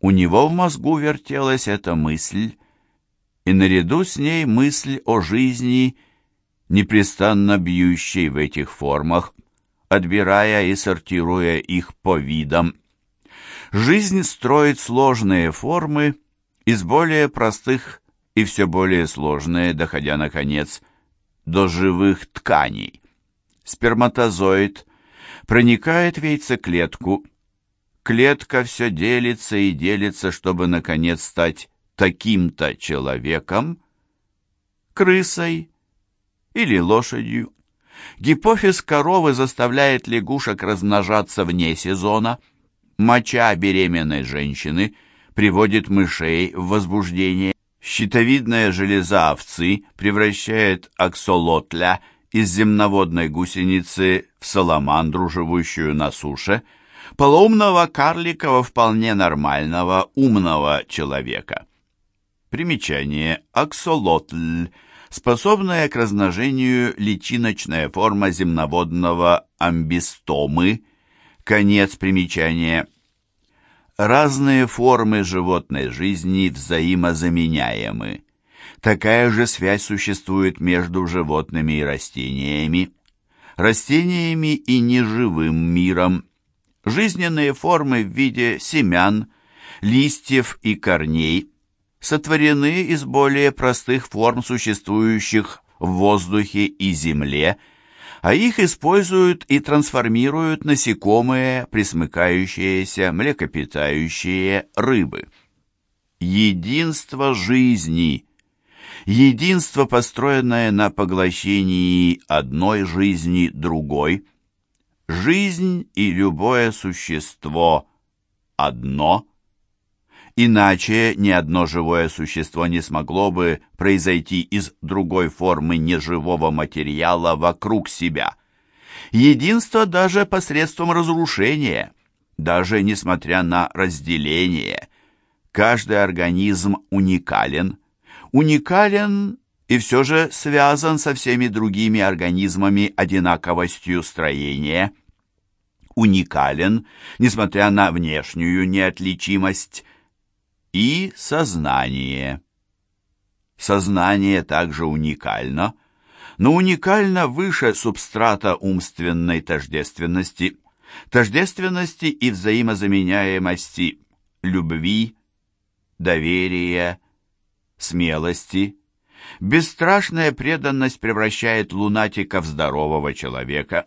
У него в мозгу вертелась эта мысль, и наряду с ней мысль о жизни, непрестанно бьющей в этих формах, отбирая и сортируя их по видам. Жизнь строит сложные формы из более простых и все более сложные, доходя, наконец, до живых тканей. Сперматозоид проникает в яйцеклетку, клетка все делится и делится, чтобы, наконец, стать таким-то человеком, крысой или лошадью. Гипофиз коровы заставляет лягушек размножаться вне сезона. Моча беременной женщины приводит мышей в возбуждение. Щитовидная железа овцы превращает аксолотля из земноводной гусеницы в саламандру, живущую на суше, полоумного карлика во вполне нормального, умного человека. Примечание. Аксолотль способная к размножению личиночная форма земноводного амбистомы. Конец примечания. Разные формы животной жизни взаимозаменяемы. Такая же связь существует между животными и растениями, растениями и неживым миром. Жизненные формы в виде семян, листьев и корней сотворены из более простых форм, существующих в воздухе и земле, а их используют и трансформируют насекомые, присмыкающиеся, млекопитающие, рыбы. Единство жизни, единство, построенное на поглощении одной жизни другой, жизнь и любое существо одно – Иначе ни одно живое существо не смогло бы произойти из другой формы неживого материала вокруг себя. Единство даже посредством разрушения, даже несмотря на разделение. Каждый организм уникален. Уникален и все же связан со всеми другими организмами одинаковостью строения. Уникален, несмотря на внешнюю неотличимость, и сознание. Сознание также уникально, но уникально выше субстрата умственной тождественности, тождественности и взаимозаменяемости любви, доверия, смелости. Бесстрашная преданность превращает лунатика в здорового человека,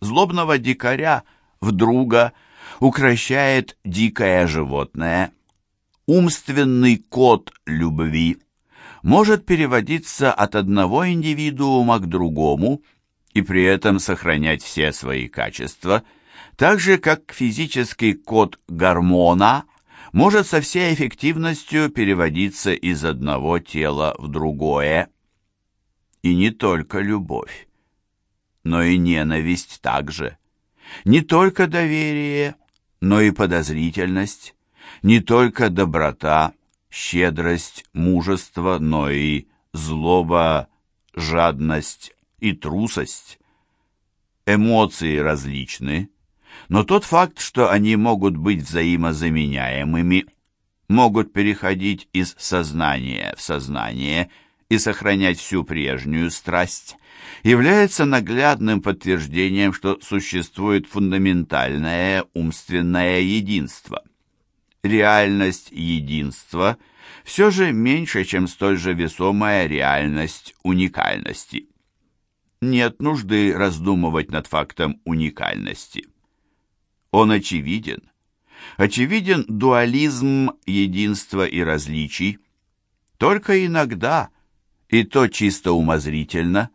злобного дикаря в друга, укращает дикое животное – умственный код любви может переводиться от одного индивидуума к другому и при этом сохранять все свои качества, так же как физический код гормона может со всей эффективностью переводиться из одного тела в другое. И не только любовь, но и ненависть также. Не только доверие, но и подозрительность, не только доброта, щедрость, мужество, но и злоба, жадность и трусость. Эмоции различны, но тот факт, что они могут быть взаимозаменяемыми, могут переходить из сознания в сознание и сохранять всю прежнюю страсть, является наглядным подтверждением, что существует фундаментальное умственное единство – реальность единства все же меньше, чем столь же весомая реальность уникальности. Нет нужды раздумывать над фактом уникальности. Он очевиден. Очевиден дуализм единства и различий. Только иногда, и то чисто умозрительно,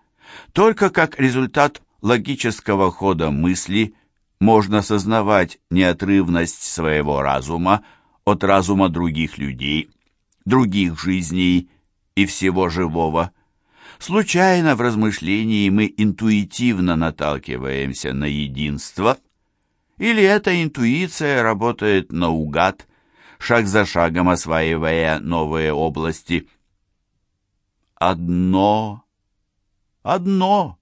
только как результат логического хода мысли можно сознавать неотрывность своего разума от разума других людей, других жизней и всего живого. Случайно в размышлении мы интуитивно наталкиваемся на единство, или эта интуиция работает наугад, шаг за шагом осваивая новые области. «Одно, одно,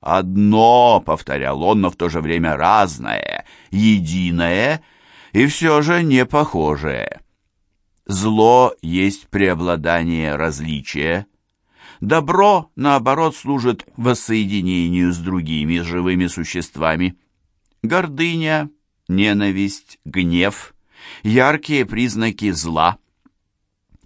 одно», — повторял он, но в то же время разное, единое — и все же не похожее. Зло есть преобладание различия. Добро, наоборот, служит воссоединению с другими живыми существами. Гордыня, ненависть, гнев – яркие признаки зла –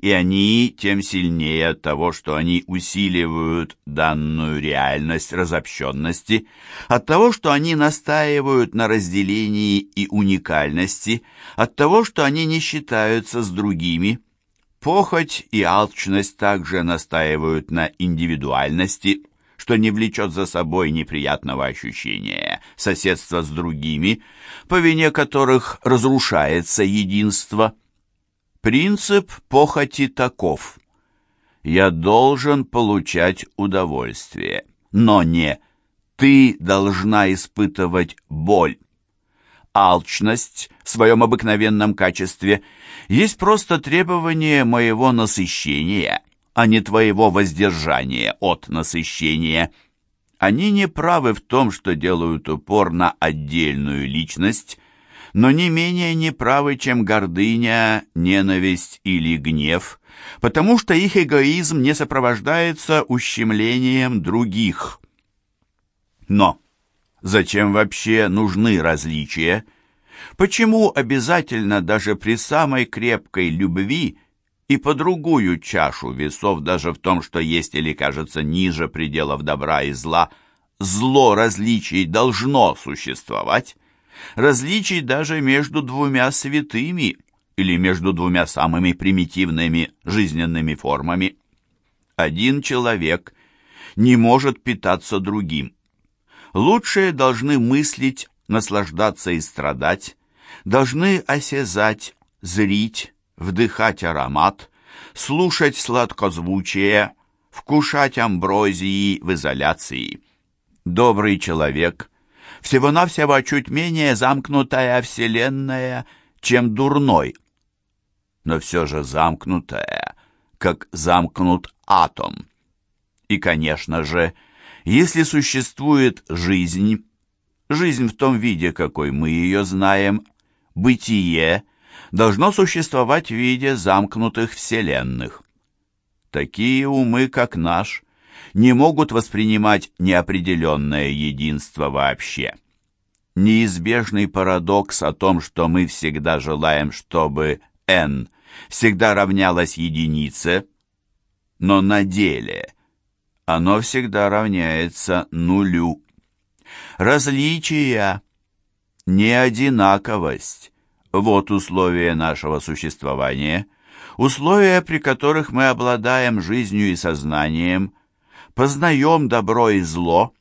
и они тем сильнее от того, что они усиливают данную реальность разобщенности, от того, что они настаивают на разделении и уникальности, от того, что они не считаются с другими. Похоть и алчность также настаивают на индивидуальности, что не влечет за собой неприятного ощущения соседства с другими, по вине которых разрушается единство – Принцип похоти таков. Я должен получать удовольствие, но не ты должна испытывать боль. Алчность в своем обыкновенном качестве есть просто требование моего насыщения, а не твоего воздержания от насыщения. Они не правы в том, что делают упор на отдельную личность, но не менее неправы, чем гордыня, ненависть или гнев, потому что их эгоизм не сопровождается ущемлением других. Но зачем вообще нужны различия? Почему обязательно даже при самой крепкой любви и по другую чашу весов даже в том, что есть или кажется ниже пределов добра и зла, зло различий должно существовать? Различий даже между двумя святыми или между двумя самыми примитивными жизненными формами. Один человек не может питаться другим. Лучшие должны мыслить, наслаждаться и страдать, должны осязать, зрить, вдыхать аромат, слушать сладкозвучие, вкушать амброзии в изоляции. Добрый человек всего-навсего чуть менее замкнутая вселенная, чем дурной. Но все же замкнутая, как замкнут атом. И, конечно же, если существует жизнь, жизнь в том виде, какой мы ее знаем, бытие, должно существовать в виде замкнутых вселенных. Такие умы, как наш, не могут воспринимать неопределенное единство вообще. Неизбежный парадокс о том, что мы всегда желаем, чтобы n всегда равнялось единице, но на деле оно всегда равняется нулю. Различия, неодинаковость – вот условия нашего существования, условия, при которых мы обладаем жизнью и сознанием, познаем добро и зло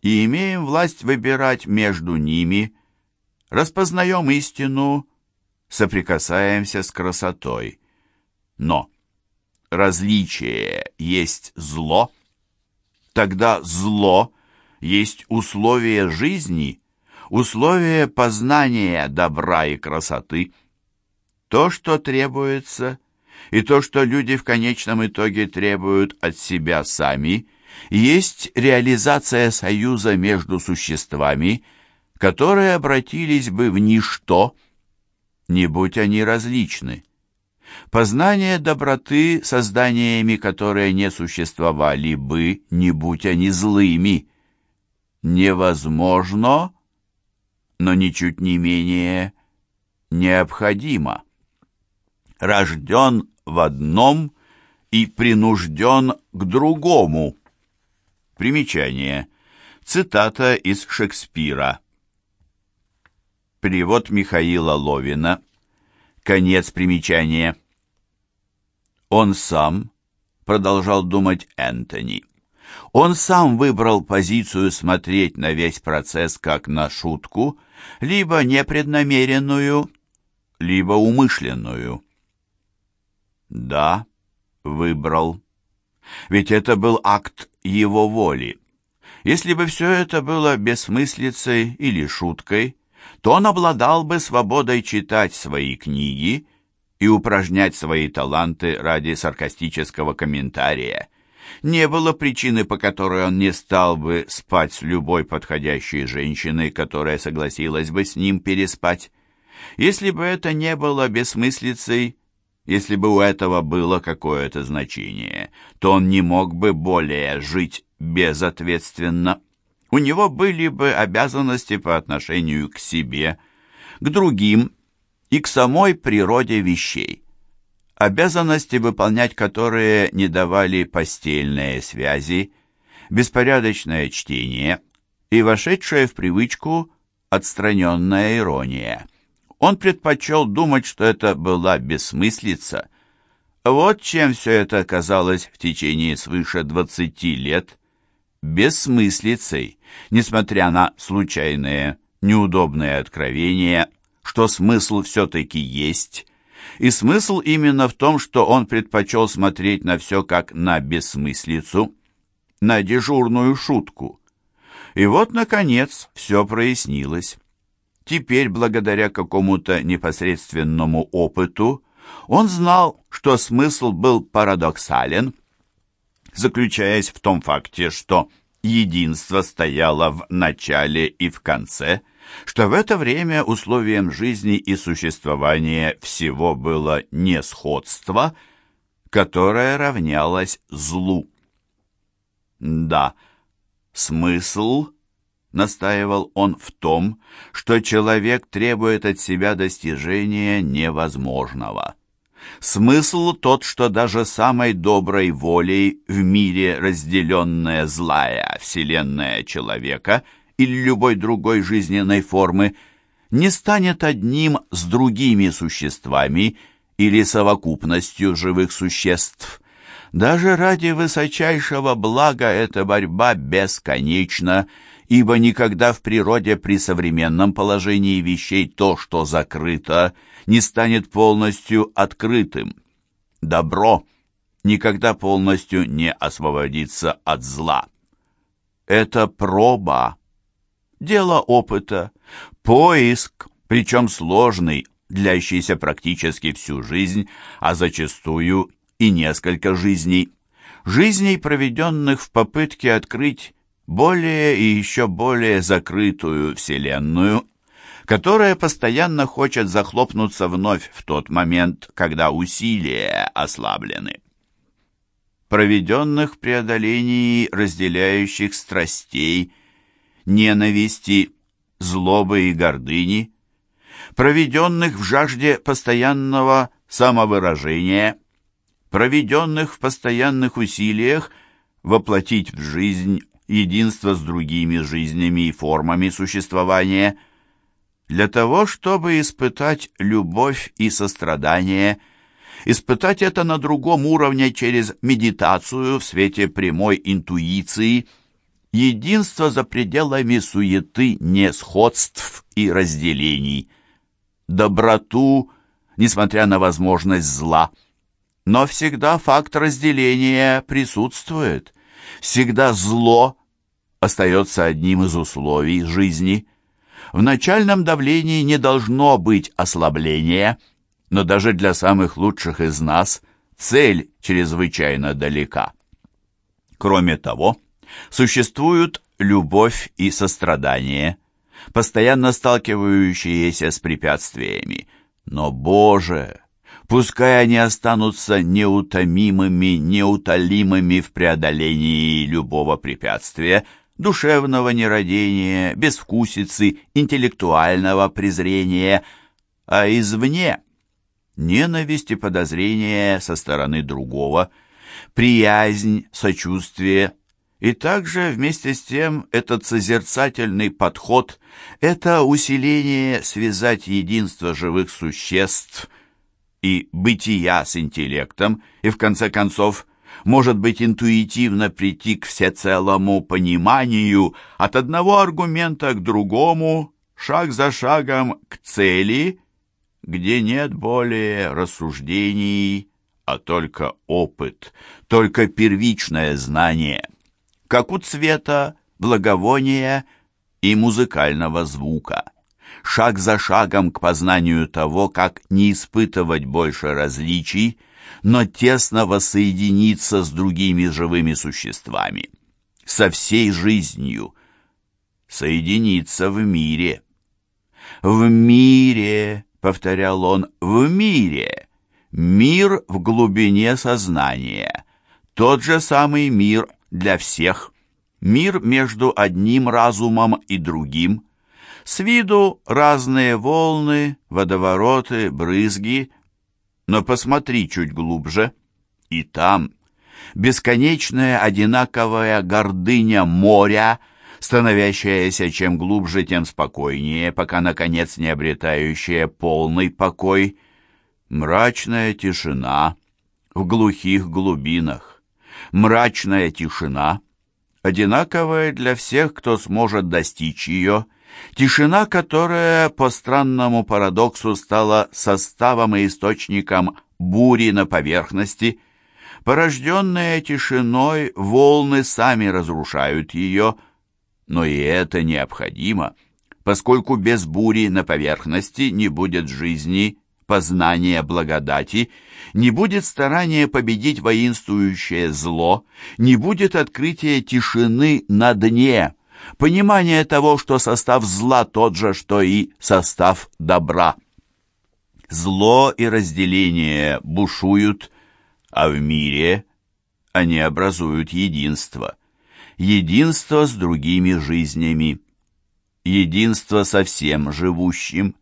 и имеем власть выбирать между ними, распознаем истину, соприкасаемся с красотой. Но различие есть зло, тогда зло есть условие жизни, условие познания добра и красоты. То, что требуется – и то, что люди в конечном итоге требуют от себя сами, есть реализация союза между существами, которые обратились бы в ничто, не будь они различны. Познание доброты созданиями, которые не существовали бы, не будь они злыми, невозможно, но ничуть не менее необходимо. Рожден в одном и принужден к другому. Примечание. Цитата из Шекспира. Перевод Михаила Ловина. Конец примечания. Он сам, продолжал думать Энтони, он сам выбрал позицию смотреть на весь процесс как на шутку, либо непреднамеренную, либо умышленную. Да, выбрал. Ведь это был акт его воли. Если бы все это было бессмыслицей или шуткой, то он обладал бы свободой читать свои книги и упражнять свои таланты ради саркастического комментария. Не было причины, по которой он не стал бы спать с любой подходящей женщиной, которая согласилась бы с ним переспать. Если бы это не было бессмыслицей, если бы у этого было какое-то значение, то он не мог бы более жить безответственно. У него были бы обязанности по отношению к себе, к другим и к самой природе вещей. Обязанности, выполнять которые не давали постельные связи, беспорядочное чтение и вошедшая в привычку отстраненная ирония. Он предпочел думать, что это была бессмыслица. Вот чем все это казалось в течение свыше двадцати лет. Бессмыслицей, несмотря на случайные, неудобные откровения, что смысл все-таки есть. И смысл именно в том, что он предпочел смотреть на все как на бессмыслицу, на дежурную шутку. И вот, наконец, все прояснилось. Теперь, благодаря какому-то непосредственному опыту, он знал, что смысл был парадоксален, заключаясь в том факте, что единство стояло в начале и в конце, что в это время условием жизни и существования всего было не сходство, которое равнялось злу. Да, смысл — настаивал он в том, что человек требует от себя достижения невозможного. Смысл тот, что даже самой доброй волей в мире разделенная злая вселенная человека или любой другой жизненной формы не станет одним с другими существами или совокупностью живых существ. Даже ради высочайшего блага эта борьба бесконечна, ибо никогда в природе при современном положении вещей то, что закрыто, не станет полностью открытым. Добро никогда полностью не освободится от зла. Это проба, дело опыта, поиск, причем сложный, длящийся практически всю жизнь, а зачастую и несколько жизней. Жизней, проведенных в попытке открыть более и еще более закрытую Вселенную, которая постоянно хочет захлопнуться вновь в тот момент, когда усилия ослаблены. Проведенных в преодолении разделяющих страстей, ненависти, злобы и гордыни, проведенных в жажде постоянного самовыражения, проведенных в постоянных усилиях воплотить в жизнь единство с другими жизнями и формами существования, для того, чтобы испытать любовь и сострадание, испытать это на другом уровне через медитацию в свете прямой интуиции, единство за пределами суеты несходств и разделений, доброту, несмотря на возможность зла. Но всегда факт разделения присутствует, всегда зло остается одним из условий жизни. В начальном давлении не должно быть ослабления, но даже для самых лучших из нас цель чрезвычайно далека. Кроме того, существуют любовь и сострадание, постоянно сталкивающиеся с препятствиями. Но, Боже, пускай они останутся неутомимыми, неутолимыми в преодолении любого препятствия – душевного нерадения, безвкусицы, интеллектуального презрения, а извне ненависть и подозрение со стороны другого, приязнь, сочувствие, и также вместе с тем этот созерцательный подход, это усиление связать единство живых существ и бытия с интеллектом, и в конце концов может быть интуитивно прийти к всецелому пониманию от одного аргумента к другому, шаг за шагом к цели, где нет более рассуждений, а только опыт, только первичное знание, как у цвета, благовония и музыкального звука. Шаг за шагом к познанию того, как не испытывать больше различий, но тесно воссоединиться с другими живыми существами, со всей жизнью, соединиться в мире. В мире, — повторял он, — в мире. Мир в глубине сознания. Тот же самый мир для всех. Мир между одним разумом и другим. С виду разные волны, водовороты, брызги. Но посмотри чуть глубже. И там бесконечная одинаковая гордыня моря, становящаяся чем глубже, тем спокойнее, пока, наконец, не обретающая полный покой. Мрачная тишина в глухих глубинах. Мрачная тишина, одинаковая для всех, кто сможет достичь ее, тишина, которая, по странному парадоксу, стала составом и источником бури на поверхности – Порожденные тишиной, волны сами разрушают ее, но и это необходимо, поскольку без бури на поверхности не будет жизни, познания благодати, не будет старания победить воинствующее зло, не будет открытия тишины на дне, понимания того, что состав зла тот же, что и состав добра. Зло и разделение бушуют, а в мире они образуют единство. Единство с другими жизнями, единство со всем живущим,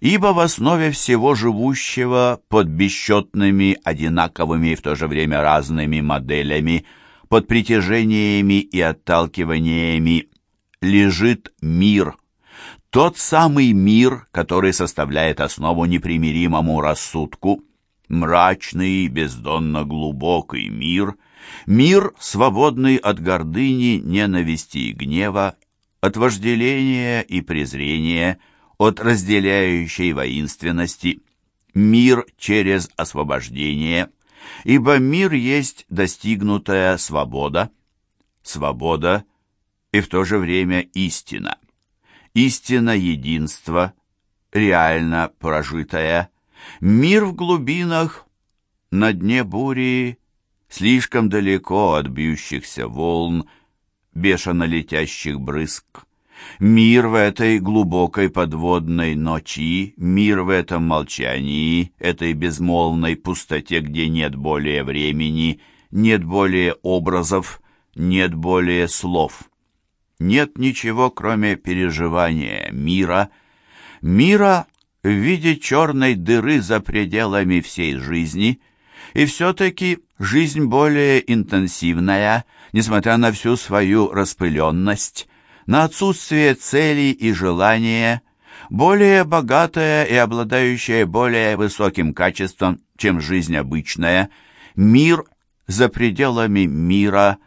ибо в основе всего живущего под бесчетными, одинаковыми и в то же время разными моделями, под притяжениями и отталкиваниями лежит мир. Тот самый мир, который составляет основу непримиримому рассудку – мрачный бездонно глубокий мир, мир, свободный от гордыни, ненависти и гнева, от вожделения и презрения, от разделяющей воинственности, мир через освобождение, ибо мир есть достигнутая свобода, свобода и в то же время истина, истина единства, реально прожитая, Мир в глубинах, на дне бури, слишком далеко от бьющихся волн, бешено летящих брызг. Мир в этой глубокой подводной ночи, мир в этом молчании, этой безмолвной пустоте, где нет более времени, нет более образов, нет более слов. Нет ничего, кроме переживания мира, мира в виде черной дыры за пределами всей жизни, и все-таки жизнь более интенсивная, несмотря на всю свою распыленность, на отсутствие целей и желания, более богатая и обладающая более высоким качеством, чем жизнь обычная, мир за пределами мира,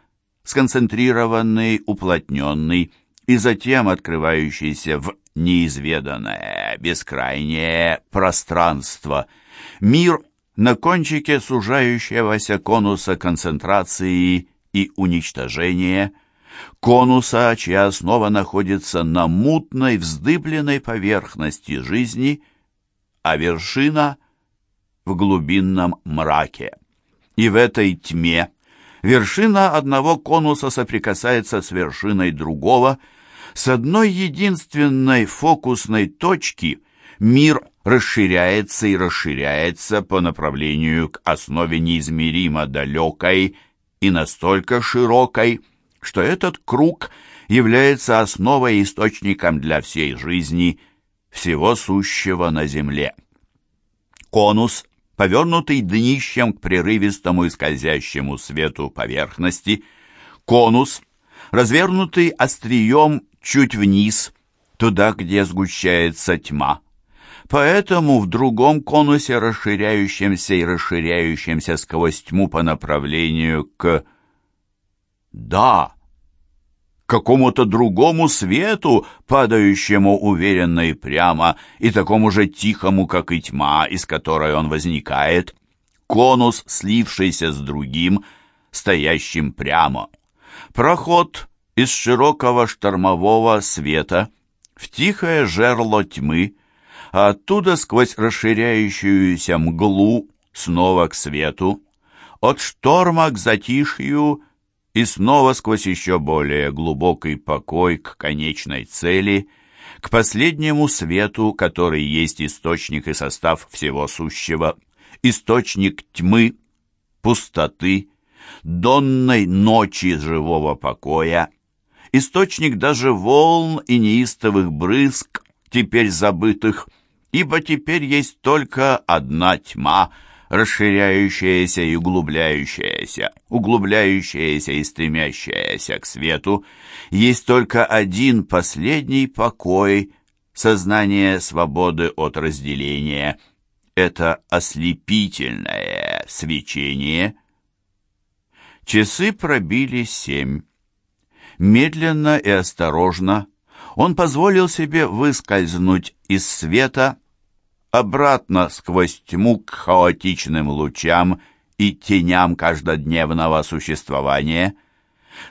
сконцентрированный, уплотненный, и затем открывающийся в неизведанное, бескрайнее пространство, мир на кончике сужающегося конуса концентрации и уничтожения, конуса, чья основа находится на мутной, вздыбленной поверхности жизни, а вершина — в глубинном мраке. И в этой тьме вершина одного конуса соприкасается с вершиной другого — с одной единственной фокусной точки мир расширяется и расширяется по направлению к основе неизмеримо далекой и настолько широкой, что этот круг является основой и источником для всей жизни, всего сущего на земле. Конус, повернутый днищем к прерывистому и скользящему свету поверхности, конус, развернутый острием чуть вниз, туда, где сгущается тьма. Поэтому в другом конусе, расширяющемся и расширяющемся сквозь тьму по направлению к... Да, какому-то другому свету, падающему уверенно и прямо, и такому же тихому, как и тьма, из которой он возникает, конус, слившийся с другим, стоящим прямо. Проход из широкого штормового света в тихое жерло тьмы, а оттуда сквозь расширяющуюся мглу снова к свету, от шторма к затишью и снова сквозь еще более глубокий покой к конечной цели, к последнему свету, который есть источник и состав всего сущего, источник тьмы, пустоты, донной ночи живого покоя, источник даже волн и неистовых брызг, теперь забытых, ибо теперь есть только одна тьма, расширяющаяся и углубляющаяся, углубляющаяся и стремящаяся к свету, есть только один последний покой, сознание свободы от разделения. Это ослепительное свечение. Часы пробили семь. Медленно и осторожно он позволил себе выскользнуть из света обратно сквозь тьму к хаотичным лучам и теням каждодневного существования.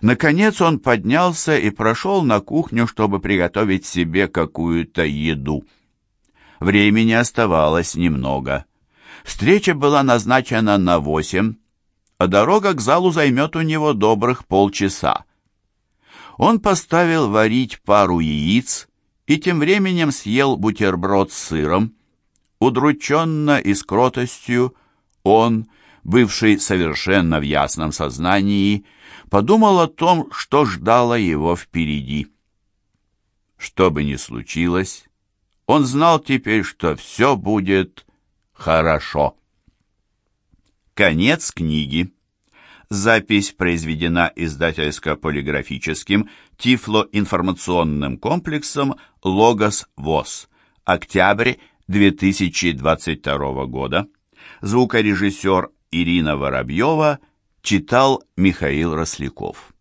Наконец он поднялся и прошел на кухню, чтобы приготовить себе какую-то еду. Времени оставалось немного. Встреча была назначена на восемь, а дорога к залу займет у него добрых полчаса. Он поставил варить пару яиц и тем временем съел бутерброд с сыром. Удрученно и с кротостью он, бывший совершенно в ясном сознании, подумал о том, что ждало его впереди. Что бы ни случилось, он знал теперь, что все будет хорошо. Конец книги. Запись произведена издательско-полиграфическим тифлоинформационным комплексом «Логос ВОЗ». Октябрь 2022 года. Звукорежиссер Ирина Воробьева читал Михаил Росляков.